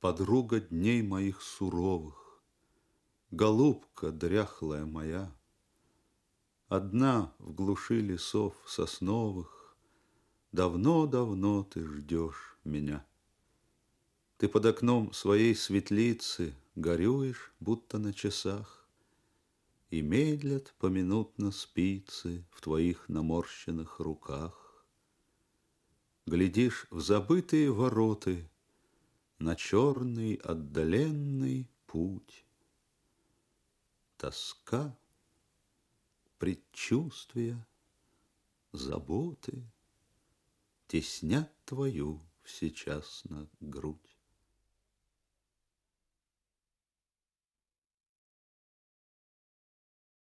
Подруга дней моих суровых, Голубка дряхлая моя, Одна в глуши лесов сосновых Давно-давно ты ждешь меня. Ты под окном своей светлицы Горюешь, будто на часах, И медлят поминутно спицы В твоих наморщенных руках. Глядишь в забытые вороты На черный отдаленный путь. Тоска, предчувствия, заботы Теснят твою всечасно грудь.